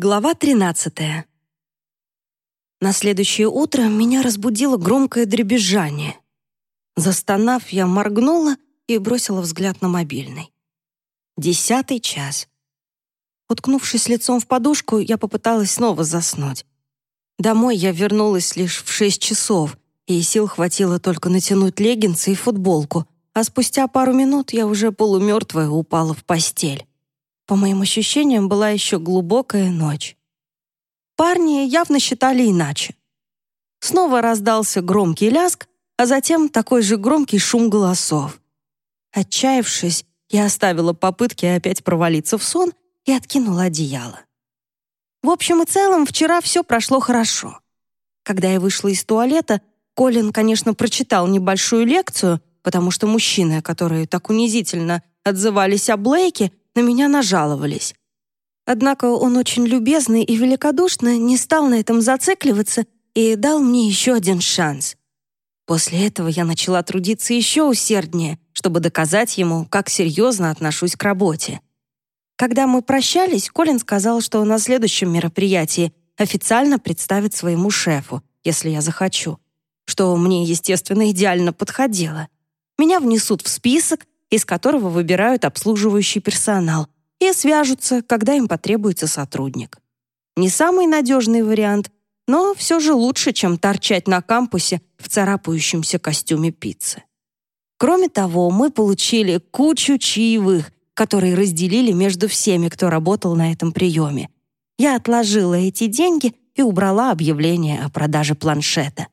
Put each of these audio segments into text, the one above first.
Глава 13. На следующее утро меня разбудило громкое дребезжание. Застонав, я моргнула и бросила взгляд на мобильный. Десятый час. Уткнувшись лицом в подушку, я попыталась снова заснуть. Домой я вернулась лишь в шесть часов, и сил хватило только натянуть леггинсы и футболку, а спустя пару минут я уже полумертвая упала в постель. По моим ощущениям, была еще глубокая ночь. Парни явно считали иначе. Снова раздался громкий ляск, а затем такой же громкий шум голосов. Отчаявшись, я оставила попытки опять провалиться в сон и откинула одеяло. В общем и целом, вчера все прошло хорошо. Когда я вышла из туалета, Колин, конечно, прочитал небольшую лекцию, потому что мужчины, которые так унизительно отзывались о Блейке, на меня нажаловались. Однако он очень любезный и великодушно не стал на этом зацикливаться и дал мне еще один шанс. После этого я начала трудиться еще усерднее, чтобы доказать ему, как серьезно отношусь к работе. Когда мы прощались, Колин сказал, что на следующем мероприятии официально представит своему шефу, если я захочу, что мне, естественно, идеально подходило. Меня внесут в список, из которого выбирают обслуживающий персонал, и свяжутся, когда им потребуется сотрудник. Не самый надежный вариант, но все же лучше, чем торчать на кампусе в царапающемся костюме пиццы. Кроме того, мы получили кучу чаевых, которые разделили между всеми, кто работал на этом приеме. Я отложила эти деньги и убрала объявление о продаже планшета.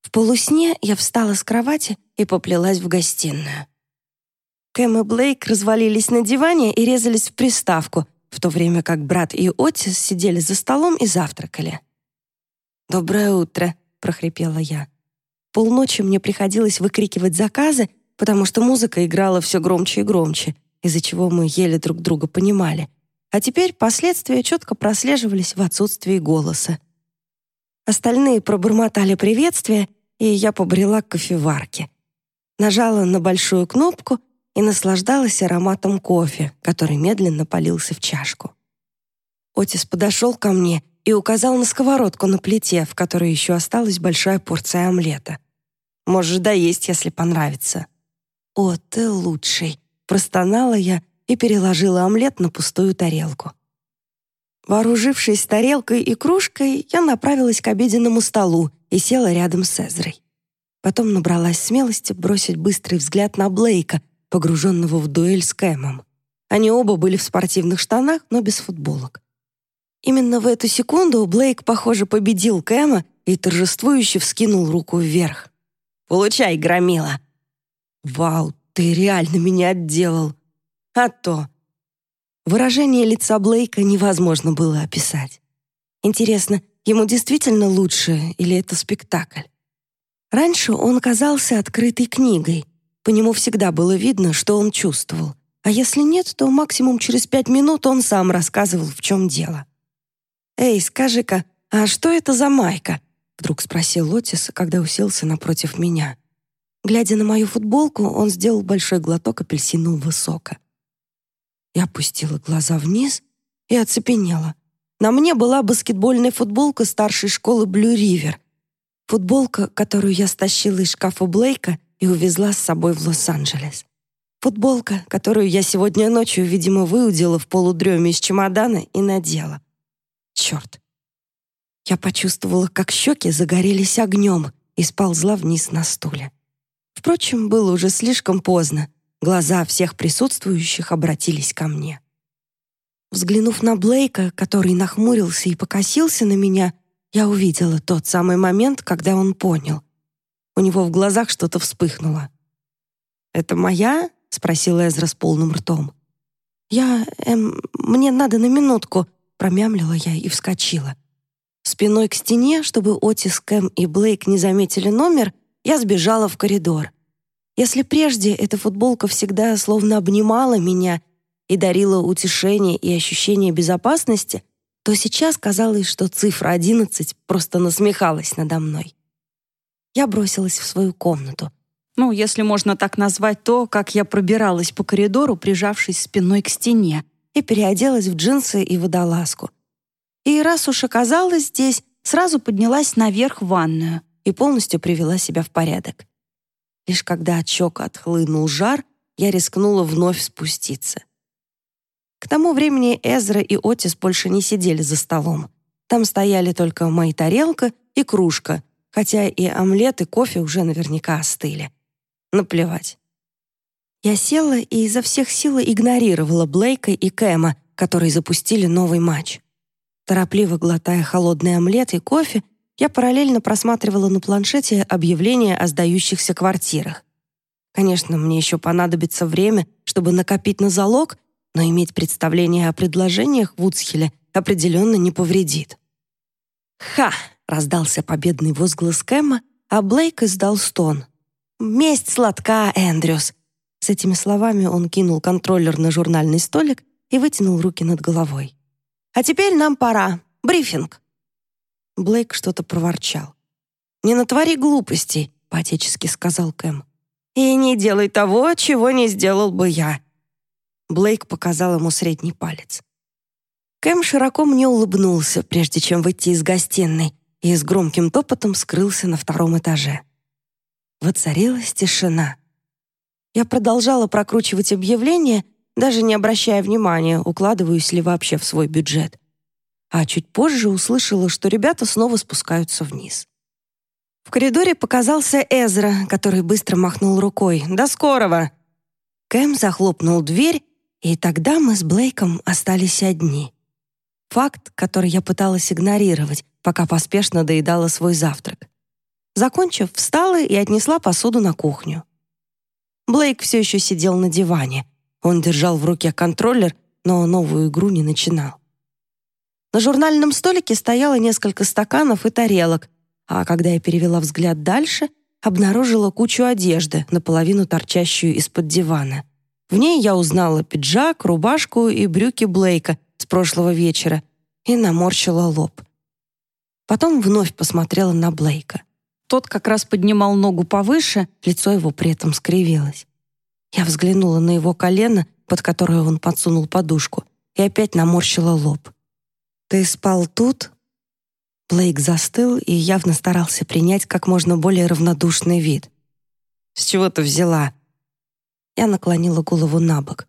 В полусне я встала с кровати и поплелась в гостиную. Кэм и Блейк развалились на диване и резались в приставку, в то время как брат и Отис сидели за столом и завтракали. «Доброе утро», — прохрипела я. Полночи мне приходилось выкрикивать заказы, потому что музыка играла все громче и громче, из-за чего мы еле друг друга понимали. А теперь последствия четко прослеживались в отсутствии голоса. Остальные пробормотали приветствие, и я побрела к кофеварке. Нажала на большую кнопку — и наслаждалась ароматом кофе, который медленно полился в чашку. Отис подошел ко мне и указал на сковородку на плите, в которой еще осталась большая порция омлета. «Можешь доесть, если понравится». «О, ты лучший!» — простонала я и переложила омлет на пустую тарелку. Вооружившись тарелкой и кружкой, я направилась к обеденному столу и села рядом с Эзрой. Потом набралась смелости бросить быстрый взгляд на Блейка, погруженного в дуэль с Кэмом. Они оба были в спортивных штанах, но без футболок. Именно в эту секунду Блейк, похоже, победил Кэма и торжествующе вскинул руку вверх. «Получай, громила!» «Вау, ты реально меня отделал!» «А то!» Выражение лица Блейка невозможно было описать. Интересно, ему действительно лучше или это спектакль? Раньше он казался открытой книгой, по нему всегда было видно, что он чувствовал. А если нет, то максимум через пять минут он сам рассказывал, в чем дело. «Эй, скажи-ка, а что это за майка?» Вдруг спросил Лотис, когда уселся напротив меня. Глядя на мою футболку, он сделал большой глоток апельсинового сока. Я опустила глаза вниз и оцепенела. На мне была баскетбольная футболка старшей школы Блю Ривер. Футболка, которую я стащила из шкафа Блейка — и увезла с собой в Лос-Анджелес. Футболка, которую я сегодня ночью, видимо, выудила в полудреме из чемодана и надела. Черт. Я почувствовала, как щеки загорелись огнем и сползла вниз на стуле. Впрочем, было уже слишком поздно. Глаза всех присутствующих обратились ко мне. Взглянув на Блейка, который нахмурился и покосился на меня, я увидела тот самый момент, когда он понял. У него в глазах что-то вспыхнуло. «Это моя?» — спросил Эзра с полным ртом. «Я... Эм, мне надо на минутку», — промямлила я и вскочила. Спиной к стене, чтобы Отис, Кэм и Блейк не заметили номер, я сбежала в коридор. Если прежде эта футболка всегда словно обнимала меня и дарила утешение и ощущение безопасности, то сейчас казалось, что цифра 11 просто насмехалась надо мной я бросилась в свою комнату. Ну, если можно так назвать то, как я пробиралась по коридору, прижавшись спиной к стене, и переоделась в джинсы и водолазку, И раз уж оказалась здесь, сразу поднялась наверх в ванную и полностью привела себя в порядок. Лишь когда от щек отхлынул жар, я рискнула вновь спуститься. К тому времени Эзра и Отис больше не сидели за столом. Там стояли только моя тарелка и кружка, хотя и омлет, и кофе уже наверняка остыли. Наплевать. Я села и изо всех сил игнорировала Блейка и Кэма, которые запустили новый матч. Торопливо глотая холодный омлет и кофе, я параллельно просматривала на планшете объявления о сдающихся квартирах. Конечно, мне еще понадобится время, чтобы накопить на залог, но иметь представление о предложениях в Уцхеле определенно не повредит. «Ха!» — раздался победный возглас Кэма, а Блейк издал стон. «Месть сладка, Эндрюс!» С этими словами он кинул контроллер на журнальный столик и вытянул руки над головой. «А теперь нам пора. Брифинг!» Блейк что-то проворчал. «Не натвори глупостей», — по-отечески сказал Кэм. «И не делай того, чего не сделал бы я». Блейк показал ему средний палец. Кэм широко мне улыбнулся, прежде чем выйти из гостиной, и с громким топотом скрылся на втором этаже. Воцарилась тишина. Я продолжала прокручивать объявления, даже не обращая внимания, укладываюсь ли вообще в свой бюджет а чуть позже услышала, что ребята снова спускаются вниз. В коридоре показался Эзра, который быстро махнул рукой. «До скорого!» Кэм захлопнул дверь, и тогда мы с Блейком остались одни. Факт, который я пыталась игнорировать, пока поспешно доедала свой завтрак. Закончив, встала и отнесла посуду на кухню. Блейк все еще сидел на диване. Он держал в руке контроллер, но новую игру не начинал. На журнальном столике стояло несколько стаканов и тарелок, а когда я перевела взгляд дальше, обнаружила кучу одежды, наполовину торчащую из-под дивана. В ней я узнала пиджак, рубашку и брюки Блейка с прошлого вечера и наморщила лоб. Потом вновь посмотрела на Блейка. Тот как раз поднимал ногу повыше, лицо его при этом скривилось. Я взглянула на его колено, под которое он подсунул подушку, и опять наморщила лоб. «Ты спал тут?» Блейк застыл и явно старался принять как можно более равнодушный вид. «С чего ты взяла?» Я наклонила голову на бок.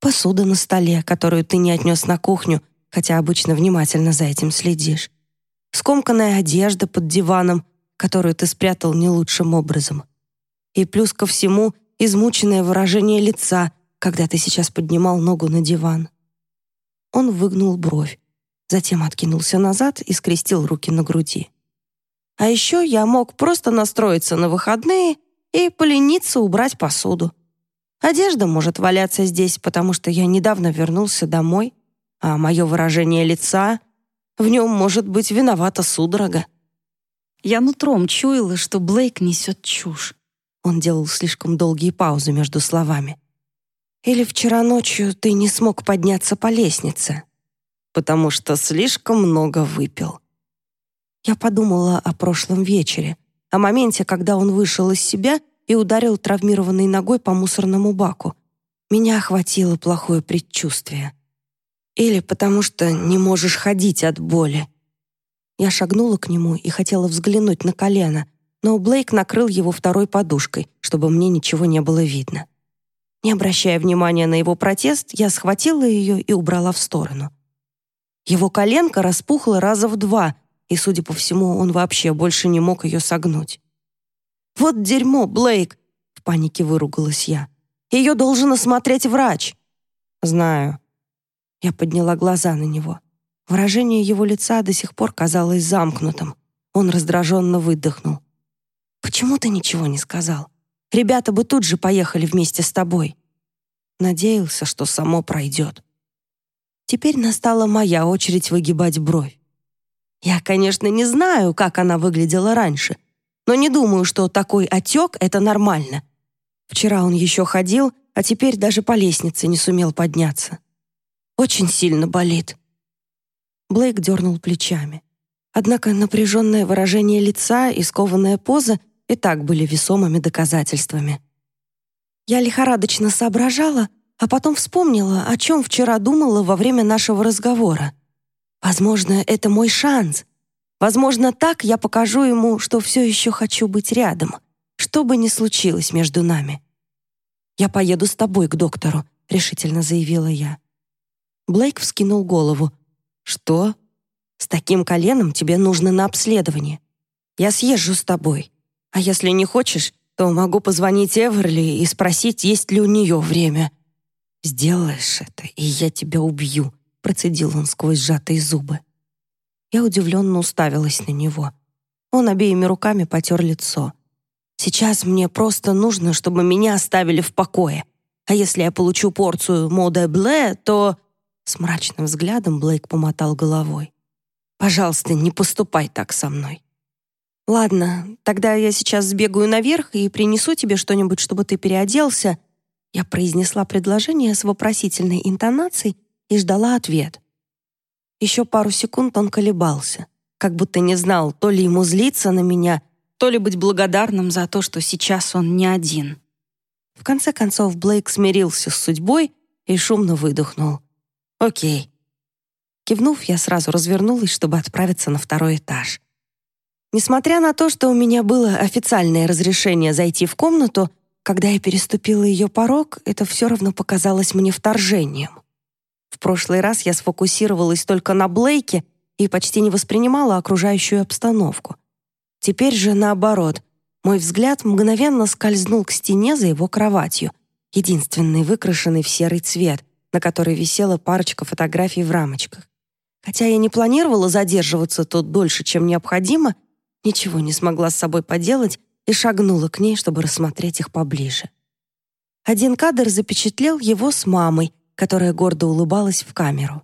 «Посуда на столе, которую ты не отнес на кухню, хотя обычно внимательно за этим следишь. Скомканная одежда под диваном, которую ты спрятал не лучшим образом. И плюс ко всему измученное выражение лица, когда ты сейчас поднимал ногу на диван». Он выгнул бровь затем откинулся назад и скрестил руки на груди. А еще я мог просто настроиться на выходные и полениться убрать посуду. Одежда может валяться здесь, потому что я недавно вернулся домой, а мое выражение лица в нем может быть виновата судорога. Я нутром чуяла, что Блейк несет чушь. Он делал слишком долгие паузы между словами. «Или вчера ночью ты не смог подняться по лестнице?» потому что слишком много выпил. Я подумала о прошлом вечере, о моменте, когда он вышел из себя и ударил травмированной ногой по мусорному баку. Меня охватило плохое предчувствие. Или потому что не можешь ходить от боли. Я шагнула к нему и хотела взглянуть на колено, но Блейк накрыл его второй подушкой, чтобы мне ничего не было видно. Не обращая внимания на его протест, я схватила ее и убрала в сторону. Его коленка распухла раза в два, и, судя по всему, он вообще больше не мог ее согнуть. «Вот дерьмо, Блейк!» — в панике выругалась я. «Ее должен осмотреть врач!» «Знаю». Я подняла глаза на него. Выражение его лица до сих пор казалось замкнутым. Он раздраженно выдохнул. «Почему ты ничего не сказал? Ребята бы тут же поехали вместе с тобой». Надеялся, что само пройдет. Теперь настала моя очередь выгибать бровь. Я, конечно, не знаю, как она выглядела раньше, но не думаю, что такой отек — это нормально. Вчера он еще ходил, а теперь даже по лестнице не сумел подняться. Очень сильно болит. Блейк дернул плечами. Однако напряженное выражение лица и скованная поза и так были весомыми доказательствами. Я лихорадочно соображала, а потом вспомнила, о чем вчера думала во время нашего разговора. Возможно, это мой шанс. Возможно, так я покажу ему, что все еще хочу быть рядом, что бы ни случилось между нами. «Я поеду с тобой к доктору», — решительно заявила я. Блейк вскинул голову. «Что? С таким коленом тебе нужно на обследование. Я съезжу с тобой. А если не хочешь, то могу позвонить Эверли и спросить, есть ли у нее время. Сделаешь это, и я тебя убью, процедил он сквозь сжатые зубы. Я удивленно уставилась на него. Он обеими руками потер лицо. Сейчас мне просто нужно, чтобы меня оставили в покое. А если я получу порцию мода бле, то с мрачным взглядом Блейк помотал головой. Пожалуйста, не поступай так со мной. Ладно, тогда я сейчас сбегаю наверх и принесу тебе что-нибудь, чтобы ты переоделся. Я произнесла предложение с вопросительной интонацией и ждала ответ. Еще пару секунд он колебался, как будто не знал, то ли ему злиться на меня, то ли быть благодарным за то, что сейчас он не один. В конце концов Блейк смирился с судьбой и шумно выдохнул. «Окей». Кивнув, я сразу развернулась, чтобы отправиться на второй этаж. Несмотря на то, что у меня было официальное разрешение зайти в комнату, когда я переступила ее порог, это все равно показалось мне вторжением. В прошлый раз я сфокусировалась только на Блейке и почти не воспринимала окружающую обстановку. Теперь же наоборот, мой взгляд мгновенно скользнул к стене за его кроватью, единственной выкрашенной в серый цвет, на которой висела парочка фотографий в рамочках. Хотя я не планировала задерживаться тут дольше, чем необходимо, ничего не смогла с собой поделать и шагнула к ней, чтобы рассмотреть их поближе. Один кадр запечатлел его с мамой, которая гордо улыбалась в камеру.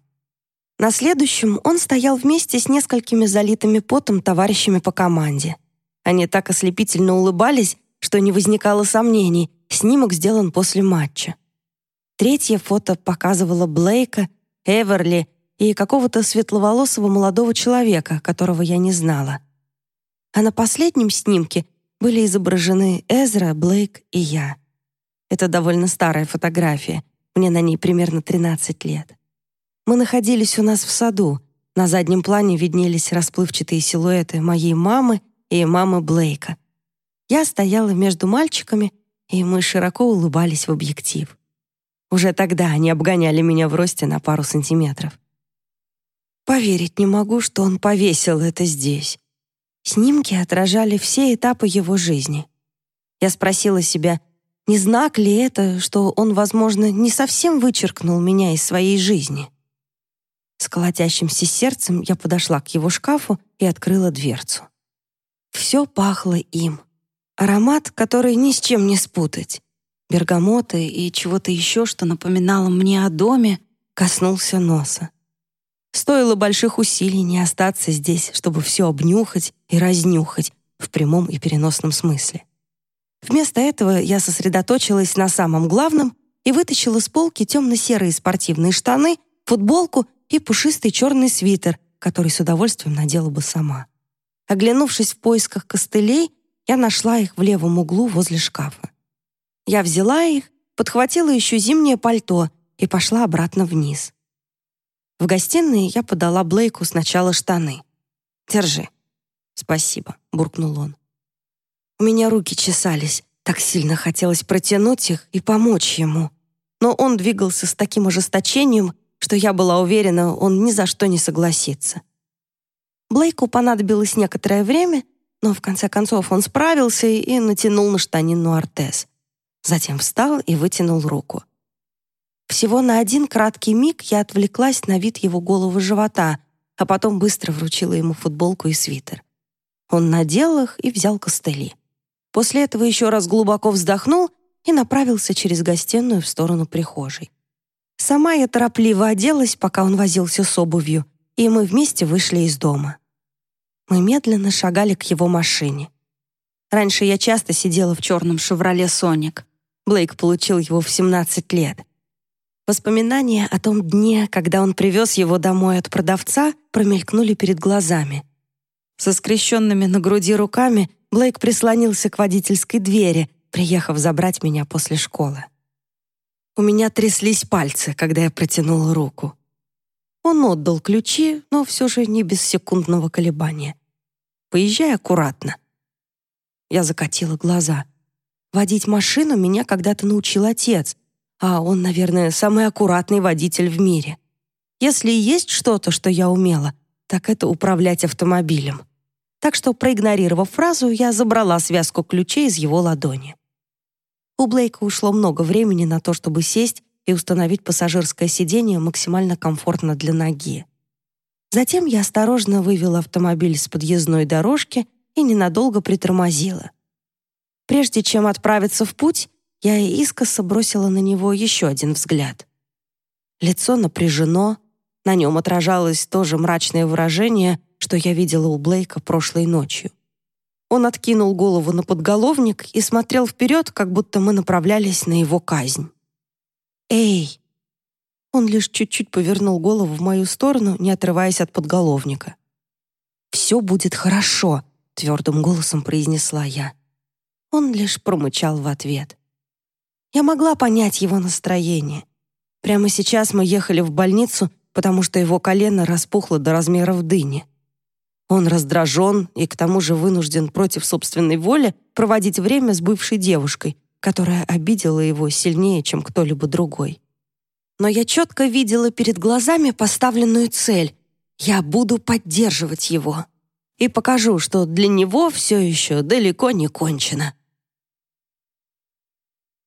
На следующем он стоял вместе с несколькими залитыми потом товарищами по команде. Они так ослепительно улыбались, что не возникало сомнений, снимок сделан после матча. Третье фото показывало Блейка, Эверли и какого-то светловолосого молодого человека, которого я не знала а на последнем снимке были изображены Эзра, Блейк и я. Это довольно старая фотография, мне на ней примерно 13 лет. Мы находились у нас в саду, на заднем плане виднелись расплывчатые силуэты моей мамы и мамы Блейка. Я стояла между мальчиками, и мы широко улыбались в объектив. Уже тогда они обгоняли меня в росте на пару сантиметров. Поверить не могу, что он повесил это здесь. Снимки отражали все этапы его жизни. Я спросила себя, не знак ли это, что он, возможно, не совсем вычеркнул меня из своей жизни. С колотящимся сердцем я подошла к его шкафу и открыла дверцу. Все пахло им. Аромат, который ни с чем не спутать. Бергамота и чего-то еще, что напоминало мне о доме, коснулся носа. Стоило больших усилий не остаться здесь, чтобы все обнюхать и разнюхать в прямом и переносном смысле. Вместо этого я сосредоточилась на самом главном и вытащила с полки темно-серые спортивные штаны, футболку и пушистый черный свитер, который с удовольствием надела бы сама. Оглянувшись в поисках костылей, я нашла их в левом углу возле шкафа. Я взяла их, подхватила еще зимнее пальто и пошла обратно вниз. В гостиной я подала Блейку сначала штаны. «Держи». «Спасибо», — буркнул он. У меня руки чесались, так сильно хотелось протянуть их и помочь ему. Но он двигался с таким ожесточением, что я была уверена, он ни за что не согласится. Блейку понадобилось некоторое время, но в конце концов он справился и натянул на штанину Артез. Затем встал и вытянул руку. Всего на один краткий миг я отвлеклась на вид его головы живота, а потом быстро вручила ему футболку и свитер. Он надел их и взял костыли. После этого еще раз глубоко вздохнул и направился через гостиную в сторону прихожей. Сама я торопливо оделась, пока он возился с обувью, и мы вместе вышли из дома. Мы медленно шагали к его машине. Раньше я часто сидела в черном «Шевроле Соник». Блейк получил его в 17 лет. Воспоминания о том дне, когда он привез его домой от продавца, промелькнули перед глазами. Со скрещенными на груди руками Блейк прислонился к водительской двери, приехав забрать меня после школы. У меня тряслись пальцы, когда я протянула руку. Он отдал ключи, но все же не без секундного колебания. «Поезжай аккуратно». Я закатила глаза. Водить машину меня когда-то научил отец, а он, наверное, самый аккуратный водитель в мире. Если есть что-то, что я умела, так это управлять автомобилем. Так что, проигнорировав фразу, я забрала связку ключей из его ладони. У Блейка ушло много времени на то, чтобы сесть и установить пассажирское сиденье максимально комфортно для ноги. Затем я осторожно вывела автомобиль с подъездной дорожки и ненадолго притормозила. Прежде чем отправиться в путь, я искоса бросила на него еще один взгляд. Лицо напряжено, на нем отражалось то же мрачное выражение, что я видела у Блейка прошлой ночью. Он откинул голову на подголовник и смотрел вперед, как будто мы направлялись на его казнь. «Эй!» Он лишь чуть-чуть повернул голову в мою сторону, не отрываясь от подголовника. «Все будет хорошо», — твердым голосом произнесла я. Он лишь промычал в ответ. Я могла понять его настроение. Прямо сейчас мы ехали в больницу, потому что его колено распухло до размеров дыни. Он раздражен и к тому же вынужден против собственной воли проводить время с бывшей девушкой, которая обидела его сильнее, чем кто-либо другой. Но я четко видела перед глазами поставленную цель. Я буду поддерживать его. И покажу, что для него все еще далеко не кончено.